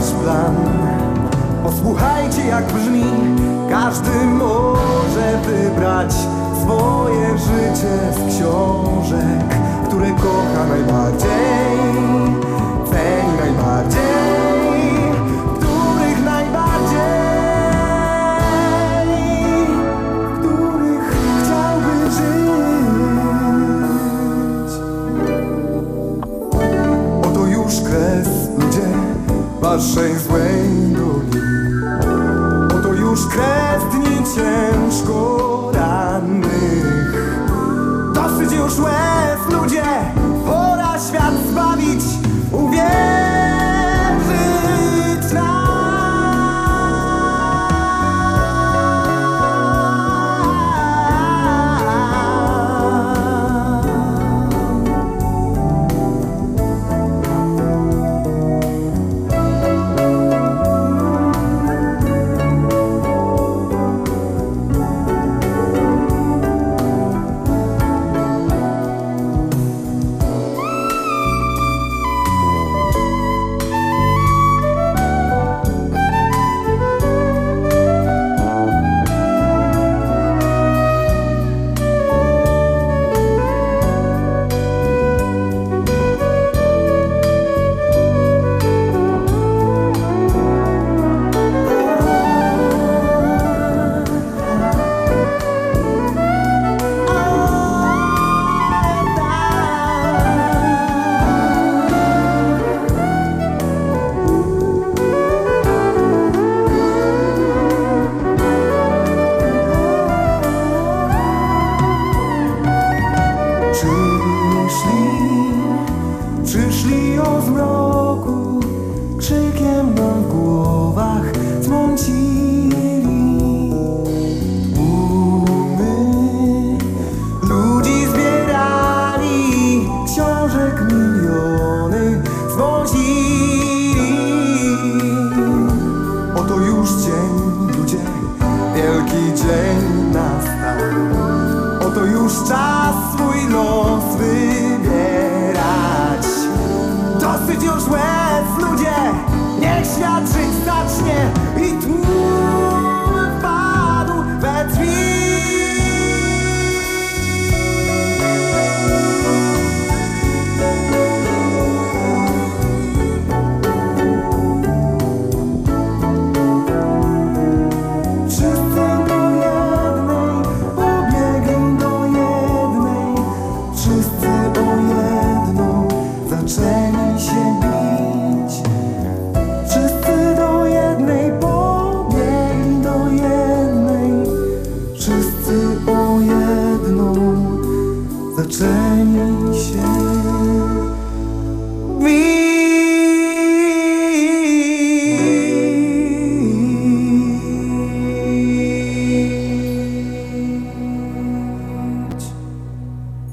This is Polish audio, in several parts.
nasz plan. Posłuchajcie jak brzmi. Każdy może wybrać swoje życie z książek Które kocha najbardziej. Ceni naszej złej doli Oto już kres dni ciężko rannych. Dosyć już łez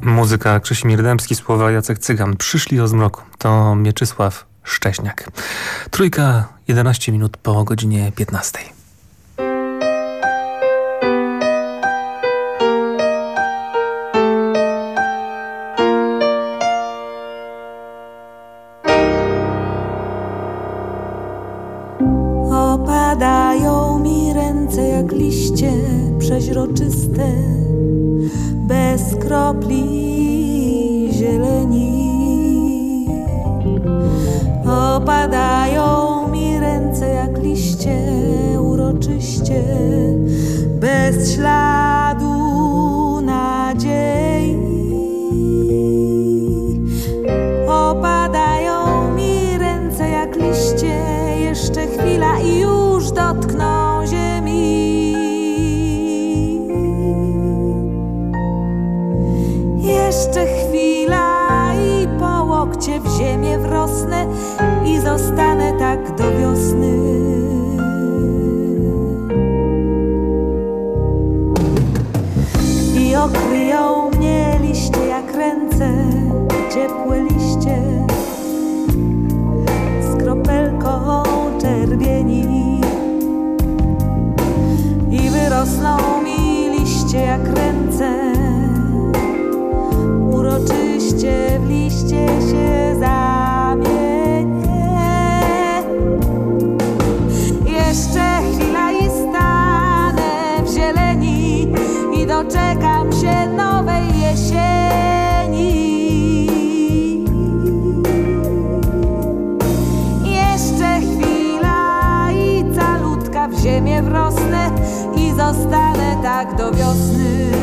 Muzyka Krzysimir Dębski, słowa Jacek Cygan. Przyszli o zmroku. To Mieczysław Szcześniak. Trójka, 11 minut po godzinie 15. Opadają mi ręce jak liście przeźroczyste bez kropli zieleni. Opadają mi ręce jak liście uroczyście, bez śladu zostanę tak do wiosny. I okryją mnie liście jak ręce, ciepłe liście z kropelką czerwieni. I wyrosną mi liście jak ręce, uroczyście w liście się zamienię. Zostanę tak do wiosny.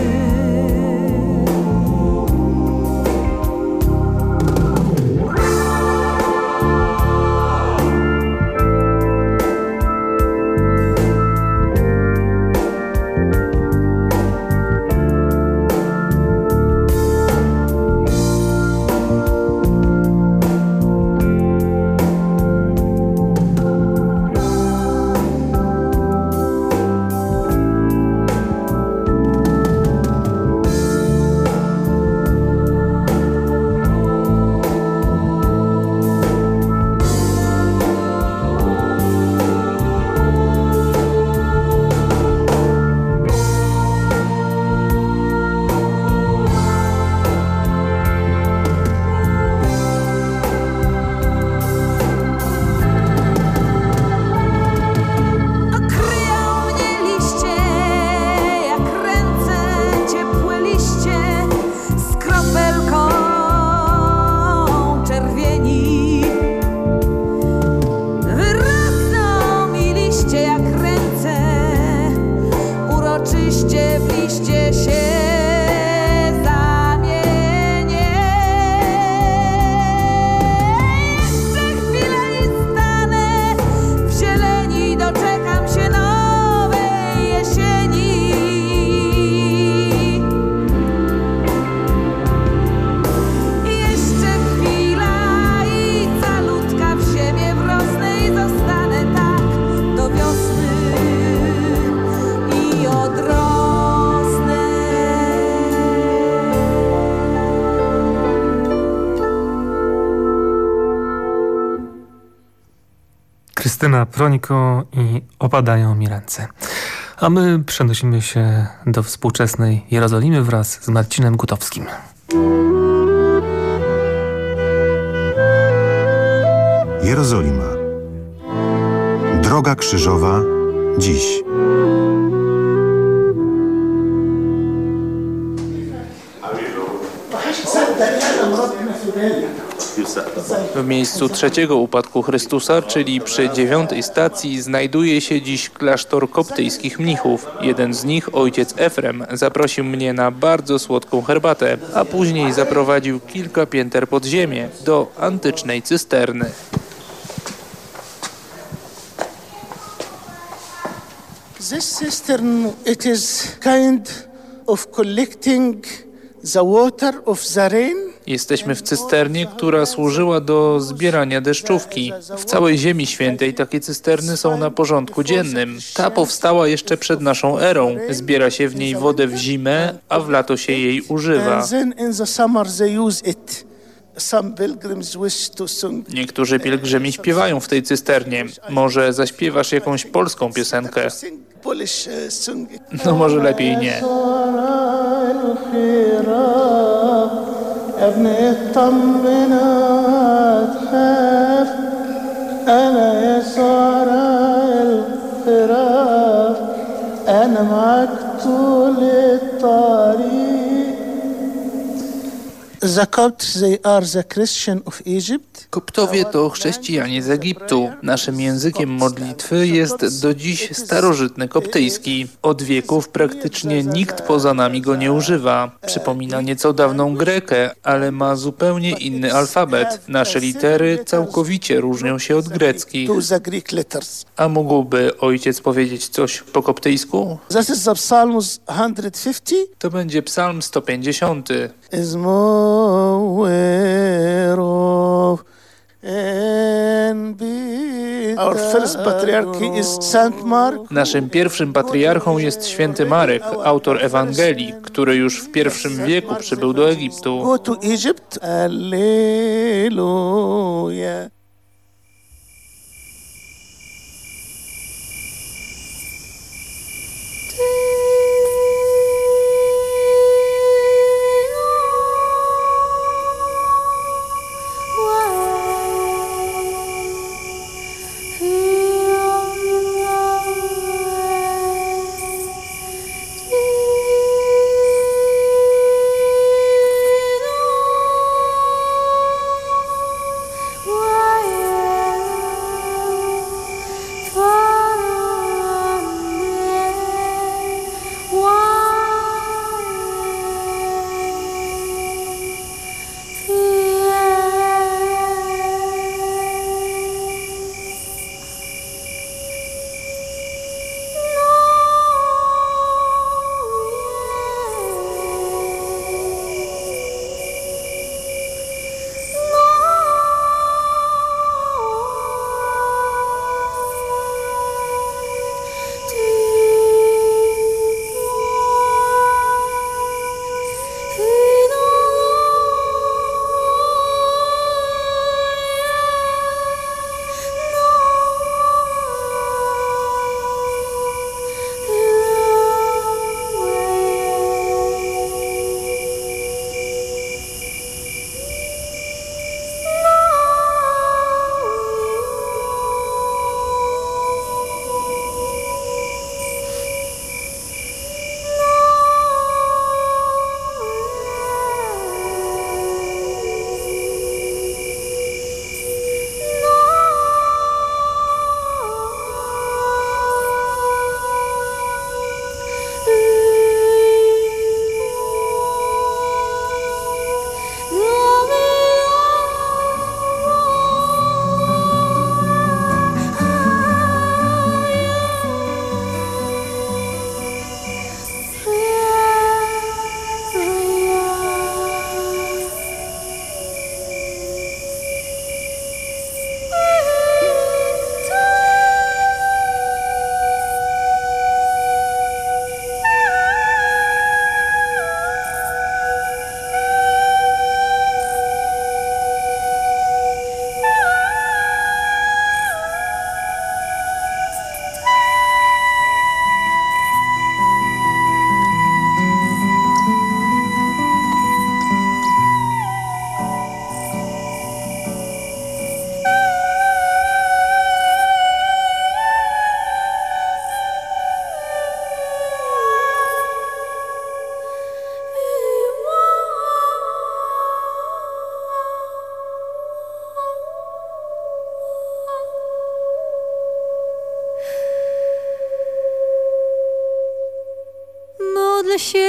Krystyna Proniko i opadają mi ręce. A my przenosimy się do współczesnej Jerozolimy wraz z Marcinem Gutowskim. Jerozolima. Droga krzyżowa dziś. W miejscu trzeciego upadku Chrystusa, czyli przy dziewiątej stacji, znajduje się dziś klasztor koptyjskich mnichów. Jeden z nich, ojciec Efrem, zaprosił mnie na bardzo słodką herbatę, a później zaprowadził kilka pięter pod ziemię, do antycznej cysterny. This cistern, it is kind of collecting Jesteśmy w cysternie, która służyła do zbierania deszczówki. W całej Ziemi Świętej takie cysterny są na porządku dziennym. Ta powstała jeszcze przed naszą erą. Zbiera się w niej wodę w zimę, a w lato się jej używa. Niektórzy pielgrzymi śpiewają w tej cysternie. Może zaśpiewasz jakąś polską piosenkę? Uh. No może lepiej nie. الخيرة أبني اطمن تخاف أنا يا سعر الخراف أنا معك طول الطريق Koptowie to chrześcijanie z Egiptu. Naszym językiem modlitwy jest do dziś starożytny koptyjski. Od wieków praktycznie nikt poza nami go nie używa. Przypomina nieco dawną grekę, ale ma zupełnie inny alfabet. Nasze litery całkowicie różnią się od greckich. A mógłby ojciec powiedzieć coś po koptyjsku? That is the Psalms 150. To będzie psalm 150. Is more of and be Our first patriarch is Saint Mark. Naszym pierwszym patriarchą jest święty Marek, autor Ewangelii, który już w pierwszym wieku przybył do Egiptu.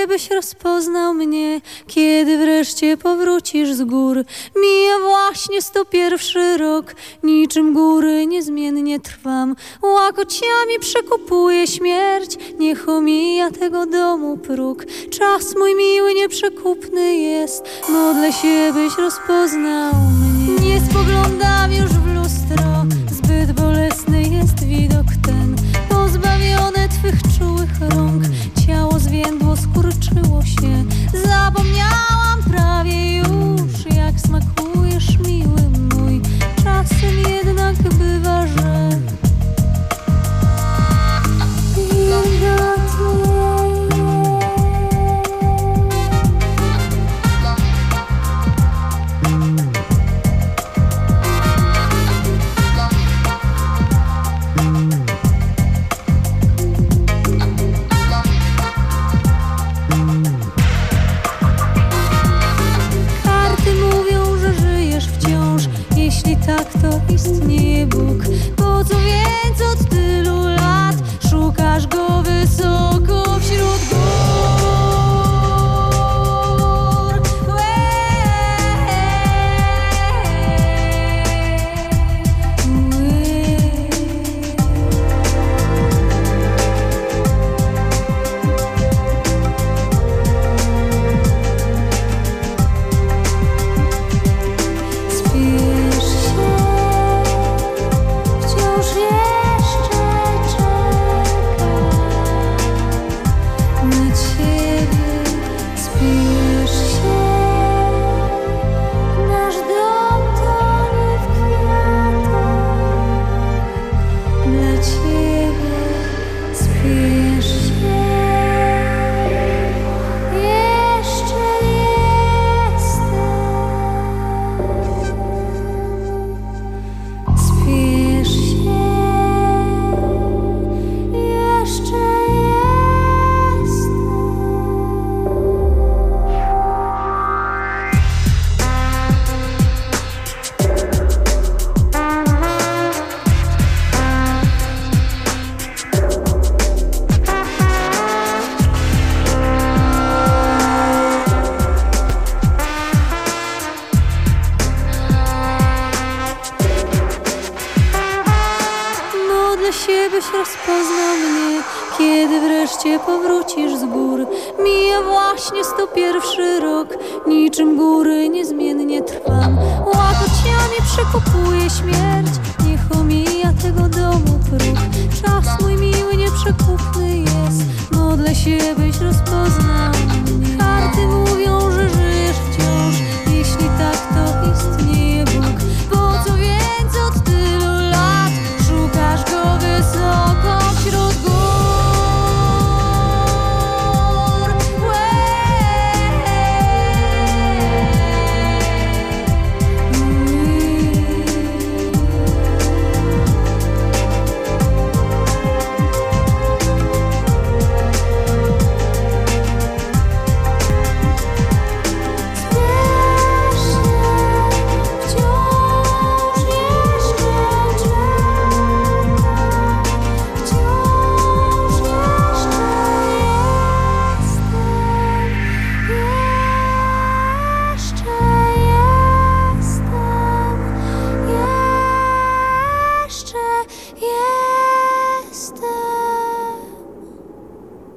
Go to Egypt. Alleluia. Modlę się, byś rozpoznał mnie, kiedy wreszcie powrócisz z gór. Mija właśnie sto pierwszy rok, niczym góry niezmiennie trwam. Łakociami przekupuje śmierć, niech omija tego domu próg. Czas mój miły nieprzekupny jest, modlę się, byś rozpoznał mnie. Nie spoglądam już w lustro, zbyt bolesny jest widok ten. Pozbawione twych skurczyło się. Zapomniałam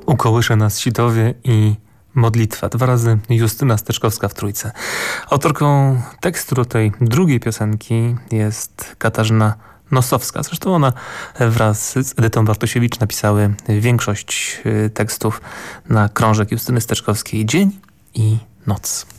Ukołysze nas sitowie i modlitwa. Dwa razy Justyna Steczkowska w Trójce. Autorką tekstu do tej drugiej piosenki jest Katarzyna Nosowska. Zresztą ona wraz z Edytą Bartosiewicz napisały większość y, tekstów na krążek Justyny Steczkowskiej Dzień i Noc.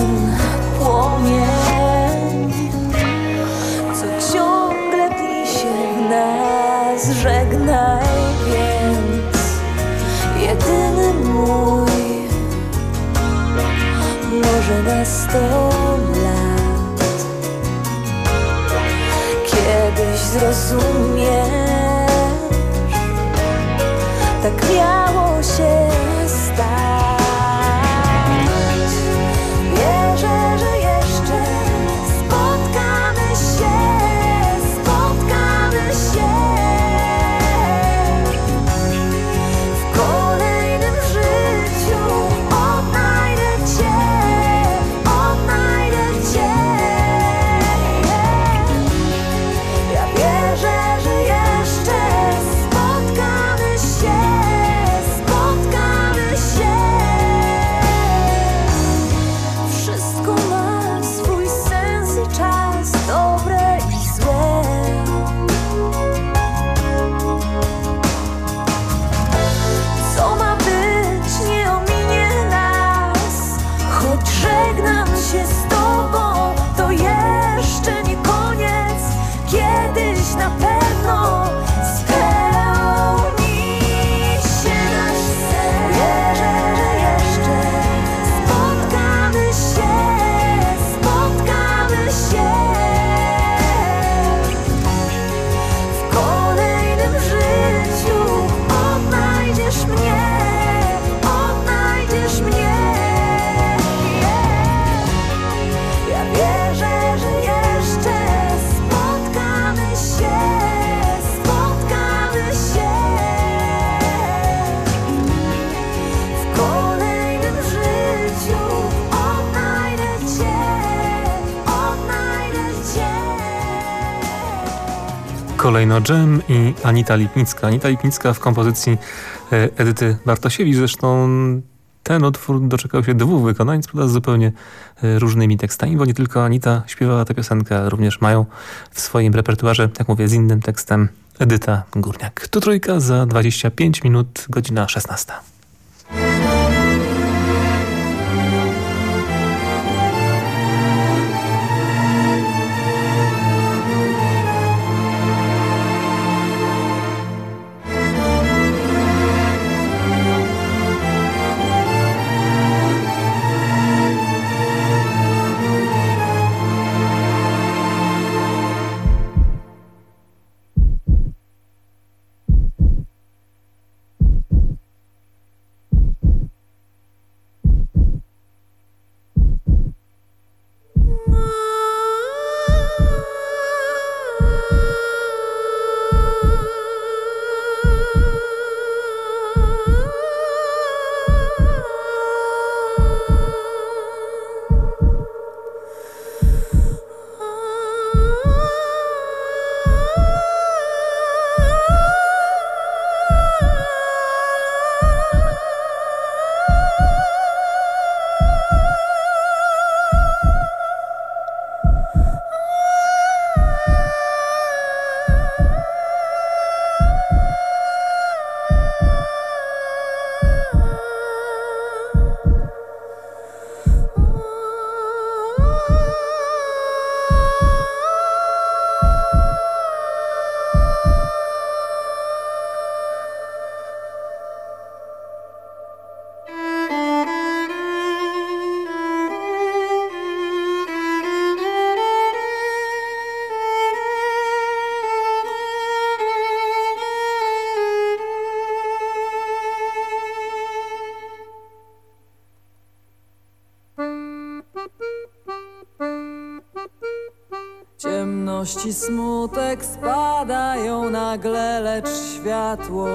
ten co ciągle pisie w nas. Żegnaj więc, jedyny mój, może na sto lat kiedyś zrozumie. Kolejno Dżem i Anita Lipnicka. Anita Lipnicka w kompozycji e, Edyty Bartosiewicz. Zresztą ten utwór doczekał się dwóch wykonań, prawda, z zupełnie e, różnymi tekstami, bo nie tylko Anita śpiewała tę piosenkę, ale również mają w swoim repertuarze, jak mówię, z innym tekstem Edyta Górniak. Tu trójka za 25 minut, godzina 16. smutek spadają nagle, lecz światło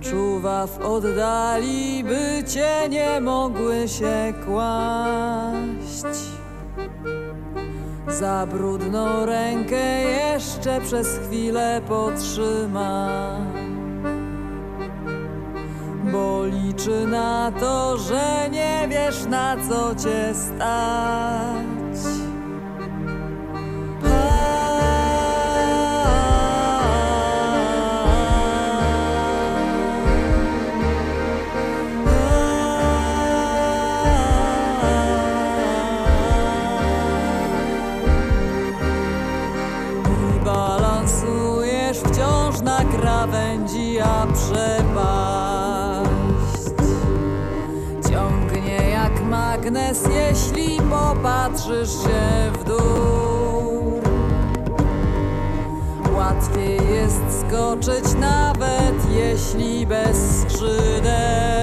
Czuwa w oddali, by cienie mogły się kłaść. Za brudną rękę jeszcze przez chwilę potrzyma Bo liczy na to, że nie wiesz na co cię stać popatrzysz się w dół. Łatwiej jest skoczyć nawet jeśli bez skrzydeł,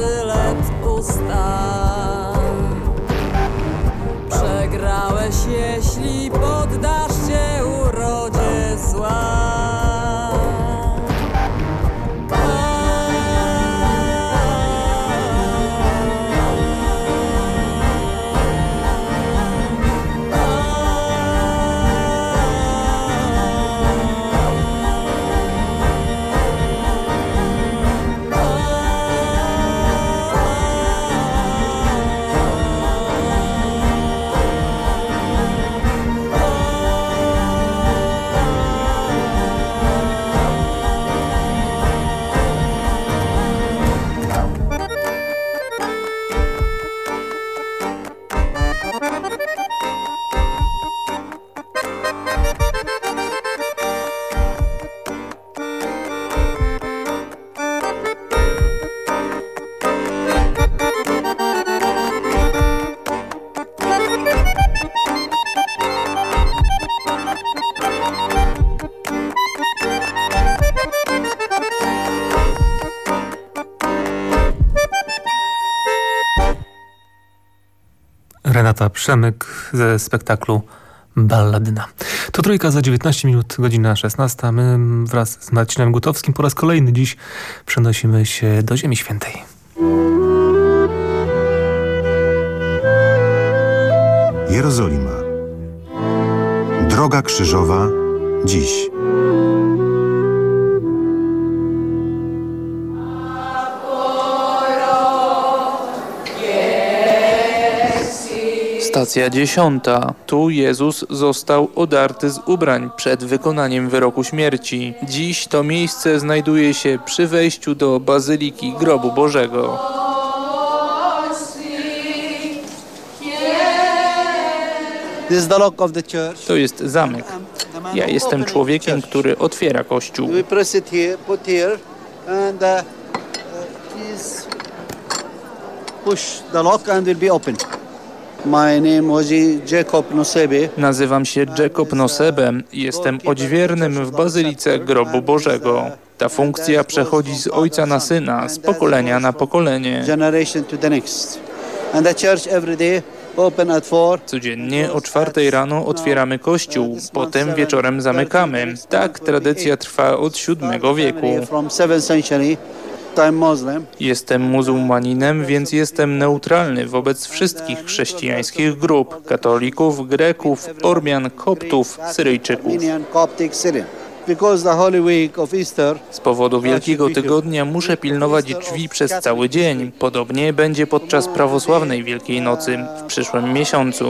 sztylet usta. Przegrałeś, jeśli poddasz się urodzie zła. Przemyk ze spektaklu Balladyna. To trójka za 19 minut, godzina 16. My wraz z Marcinem Gutowskim po raz kolejny dziś przenosimy się do Ziemi Świętej. Jerozolima. Droga krzyżowa dziś. Stacja dziesiąta. Tu Jezus został odarty z ubrań przed wykonaniem wyroku śmierci. Dziś to miejsce znajduje się przy wejściu do Bazyliki Grobu Bożego. To jest zamek. Ja jestem człowiekiem, który otwiera kościół. Uh, uh, push the lock and will be open. Nazywam się Jacob Nosebe. Jestem odźwiernym w Bazylice Grobu Bożego. Ta funkcja przechodzi z ojca na syna, z pokolenia na pokolenie. Codziennie o czwartej rano otwieramy kościół, potem wieczorem zamykamy. Tak tradycja trwa od VII wieku. From 7th century. I'm Muslim. Jestem muzułmaninem, więc jestem neutralny wobec wszystkich chrześcijańskich grup, katolików, Greków, Ormian, Koptów, Syryjczyków. Z powodu Wielkiego Tygodnia muszę pilnować drzwi przez cały dzień. Podobnie będzie podczas prawosławnej Wielkiej Nocy w przyszłym miesiącu.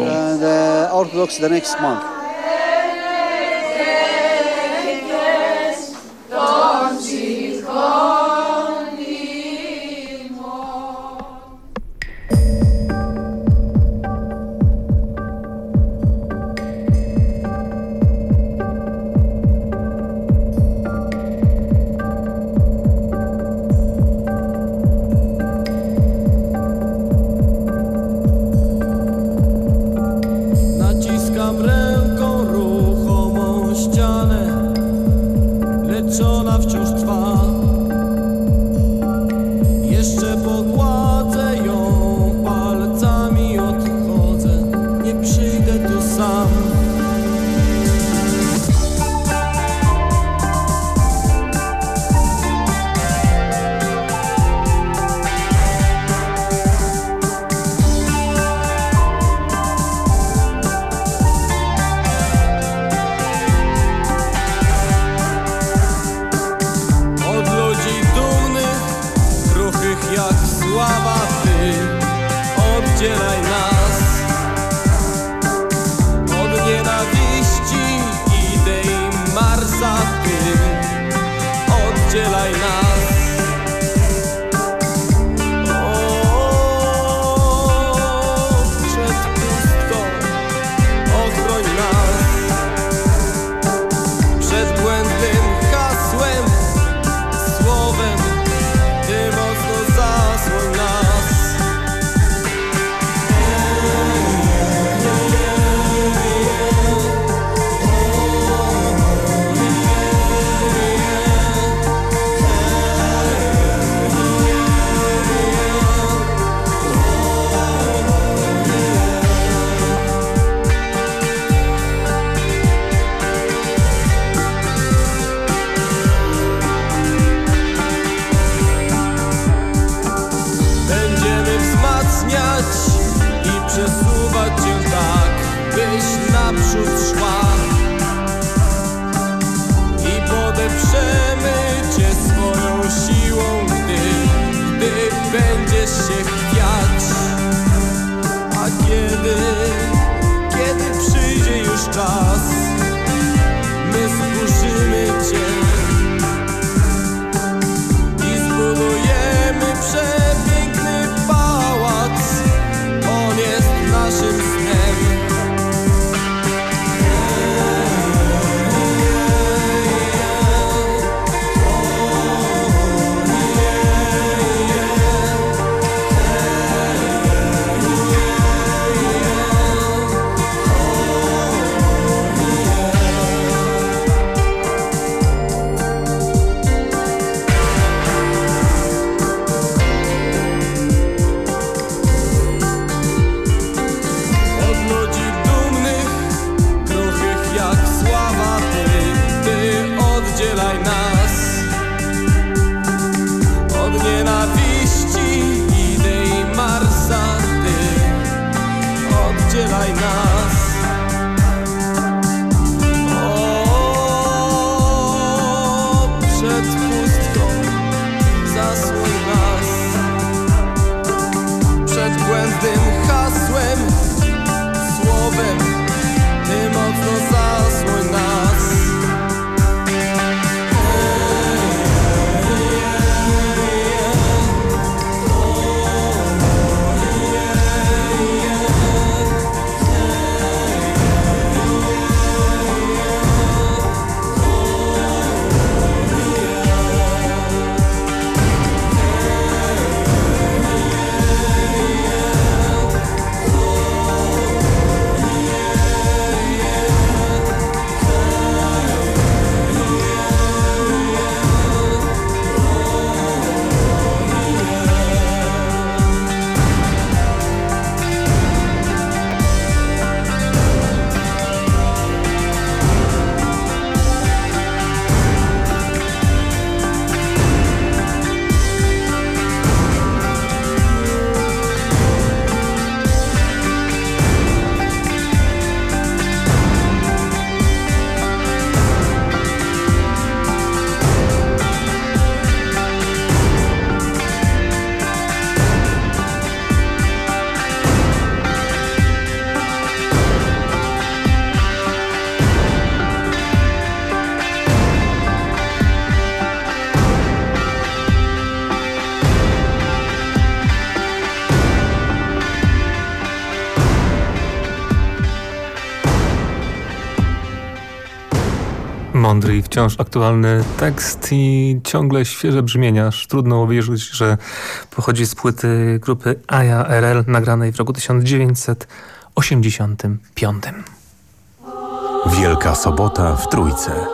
Mądry i wciąż aktualny tekst i ciągle świeże brzmienia. Aż trudno uwierzyć, że pochodzi z płyty grupy Aja RL nagranej w roku 1985. Wielka Sobota w Trójce.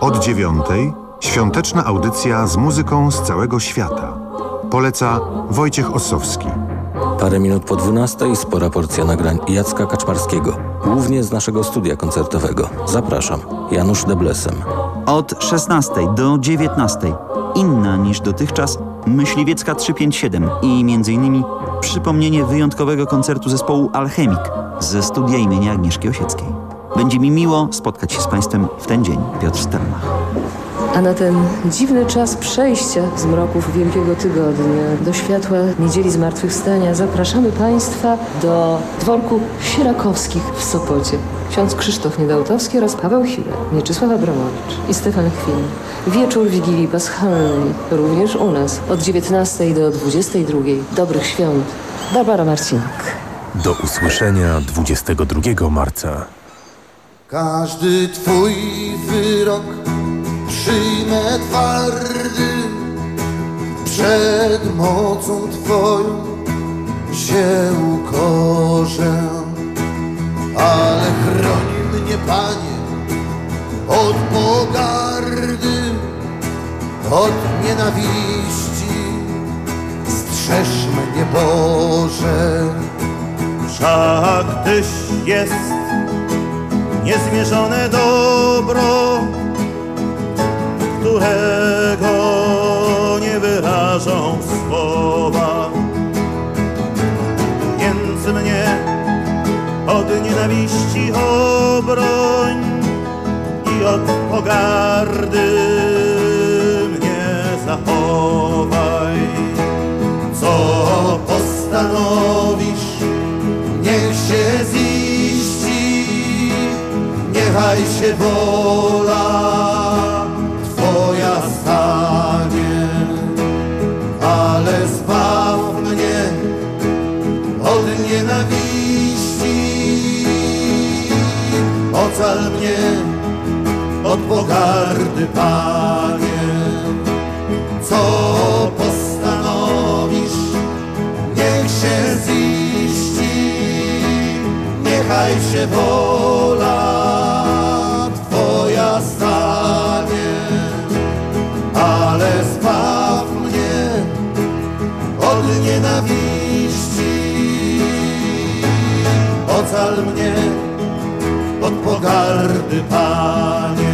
Od dziewiątej świąteczna audycja z muzyką z całego świata. Poleca Wojciech Ossowski. Parę minut po 12 spora porcja nagrań Jacka Kaczmarskiego, głównie z naszego studia koncertowego. Zapraszam, Janusz Deblesem. Od 16 do 19 inna niż dotychczas Myśliwiecka 357 i m.in. przypomnienie wyjątkowego koncertu zespołu Alchemik ze studia imienia Agnieszki Osieckiej. Będzie mi miło spotkać się z Państwem w ten dzień. Piotr Stelmach. A na ten dziwny czas przejścia z mroków Wielkiego Tygodnia do światła Niedzieli Zmartwychwstania zapraszamy Państwa do dworku Sierakowskich w Sopocie. Ksiądz Krzysztof Niedałtowski oraz Paweł Hiler, Mieczysław Abramowicz i Stefan Chwil. Wieczór Wigilii Paschalnej, również u nas, od 19 do 22. Dobrych świąt. Barbara Marcinek. Do usłyszenia 22 marca. Każdy twój wyrok przyjmę twardy, przed mocą twoją się ukorzę. Ale chroni mnie, Panie, od pogardy, od nienawiści, strzeż mnie, Boże. Wszak Tyś jest niezmierzone dobro, nie wyrażą słowa. Więc mnie od nienawiści obroń i od pogardy mnie zachowaj. Co postanowisz, niech się ziści, niechaj się wola pogardy, Panie, co postanowisz, niech się ziści, niechaj się wola Twoja stanie, ale zbaw mnie od nienawiści. Ocal mnie od pogardy, Panie.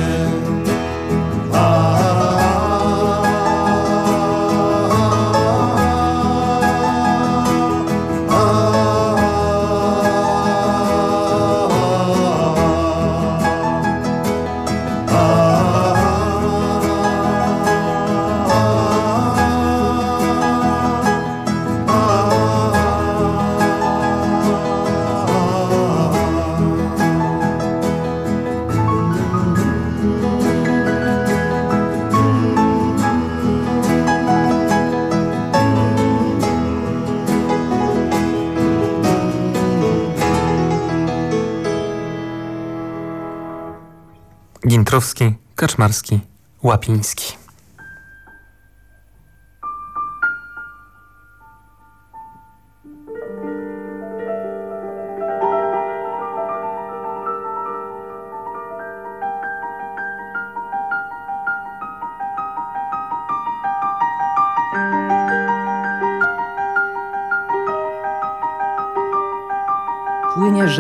Gintrowski, Kaczmarski, Łapiński.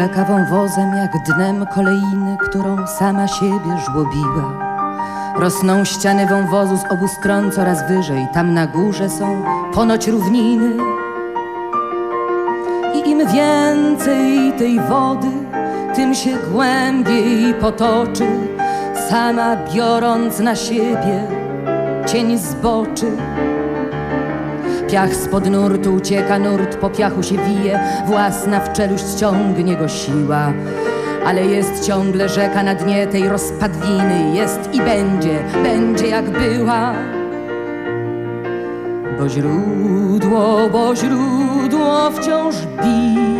Płynie rzeka wąwozem jak dnem kolejny, którą sama siebie żłobiła. Rosną ściany wąwozu z obu stron coraz wyżej, tam na górze są ponoć równiny. I im więcej tej wody, tym się głębiej potoczy, sama biorąc na siebie cień zboczy. Piach spod nurtu ucieka, nurt po piachu się wije, własna w czeluść ciągnie go siła. Ale jest ciągle rzeka na dnie tej rozpadliny, jest i będzie, będzie jak była. Bo źródło, bo źródło wciąż bije.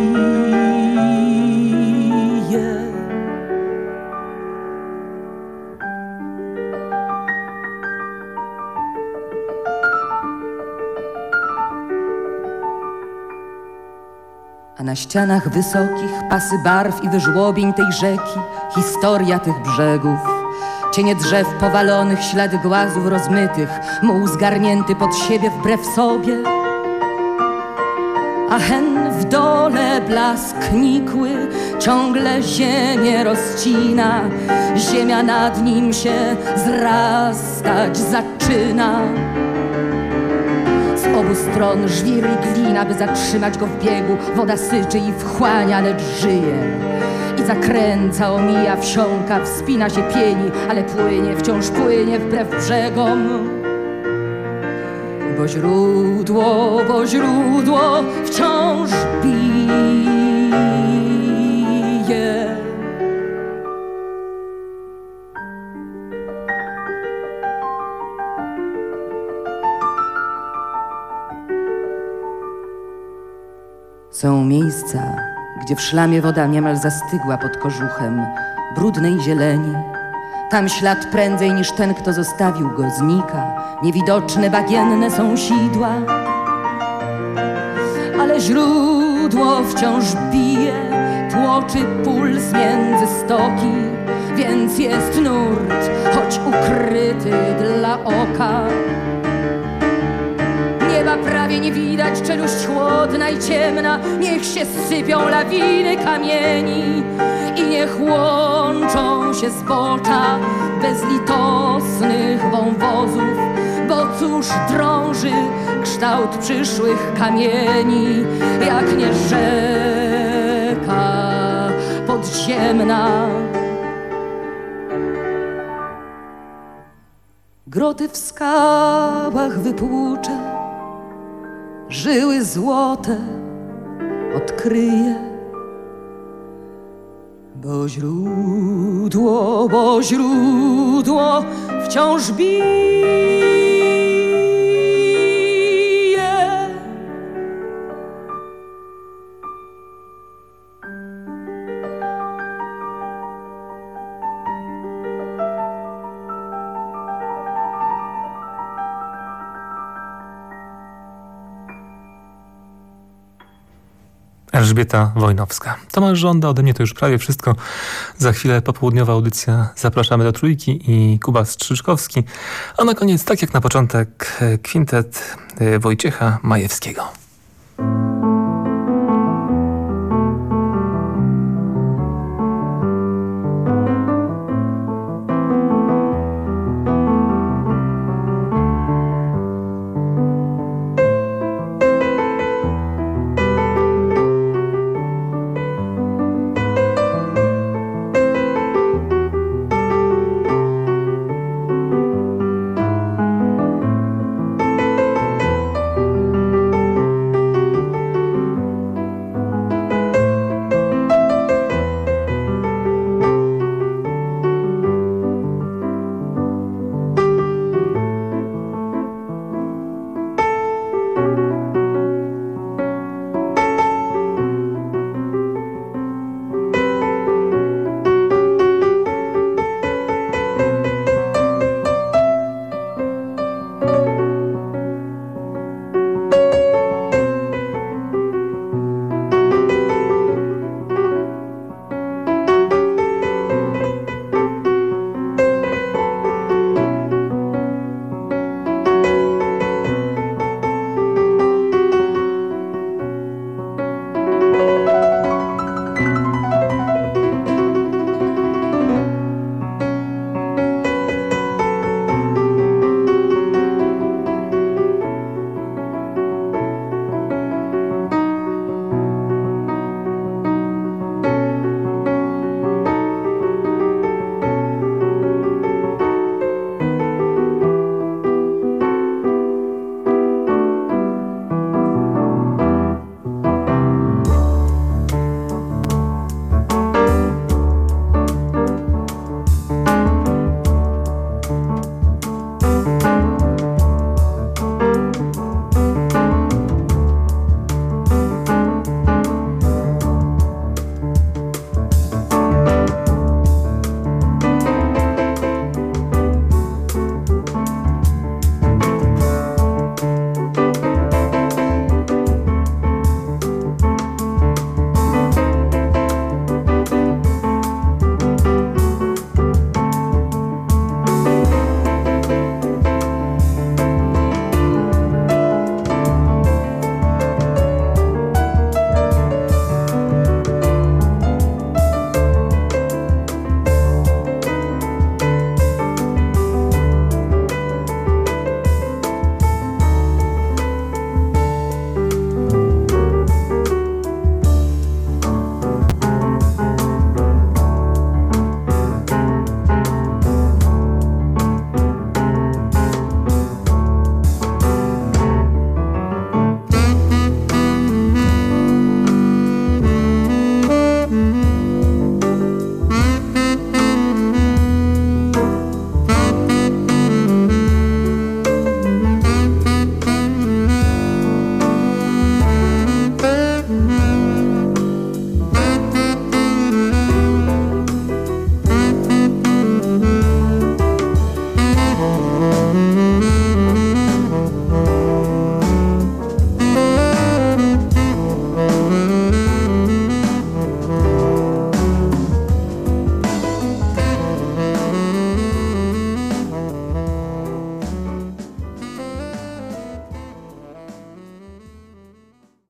Ścianach wysokich pasy barw i wyżłobień tej rzeki, historia tych brzegów. Cienie drzew powalonych, ślady głazów rozmytych, muł zgarnięty pod siebie wbrew sobie. A hen w dole blask nikły, ciągle ziemię rozcina, ziemia nad nim się zrastać zaczyna. Obu stron żwir i glina, by zatrzymać go w biegu. Woda syczy i wchłania, lecz żyje. I zakręca, omija, wsiąka, wspina się, pieni, ale płynie, wciąż płynie wbrew brzegom. Bo źródło, bo źródło wciąż bije. Są miejsca, gdzie w szlamie woda niemal zastygła pod kożuchem brudnej zieleni. Tam ślad prędzej niż ten, kto zostawił go, znika. Niewidoczne, bagienne są sidła. Ale źródło wciąż bije, tłoczy puls między stoki, więc jest nurt, choć ukryty dla oka. Nie widać, czeluść chłodna i ciemna, niech się sypią lawiny kamieni i niech łączą się zbocza bezlitosnych wąwozów, bo cóż drąży kształt przyszłych kamieni, jak nie rzeka podziemna. Groty w skałach wypłucze, żyły złote odkryje. Bo źródło, bo źródło wciąż bije. Elżbieta Wojnowska. Tomasz Żąda, ode mnie to już prawie wszystko. Za chwilę popołudniowa audycja Zapraszamy do Trójki i Kuba Strzyczkowski. A na koniec, tak jak na początek, kwintet Wojciecha Majewskiego.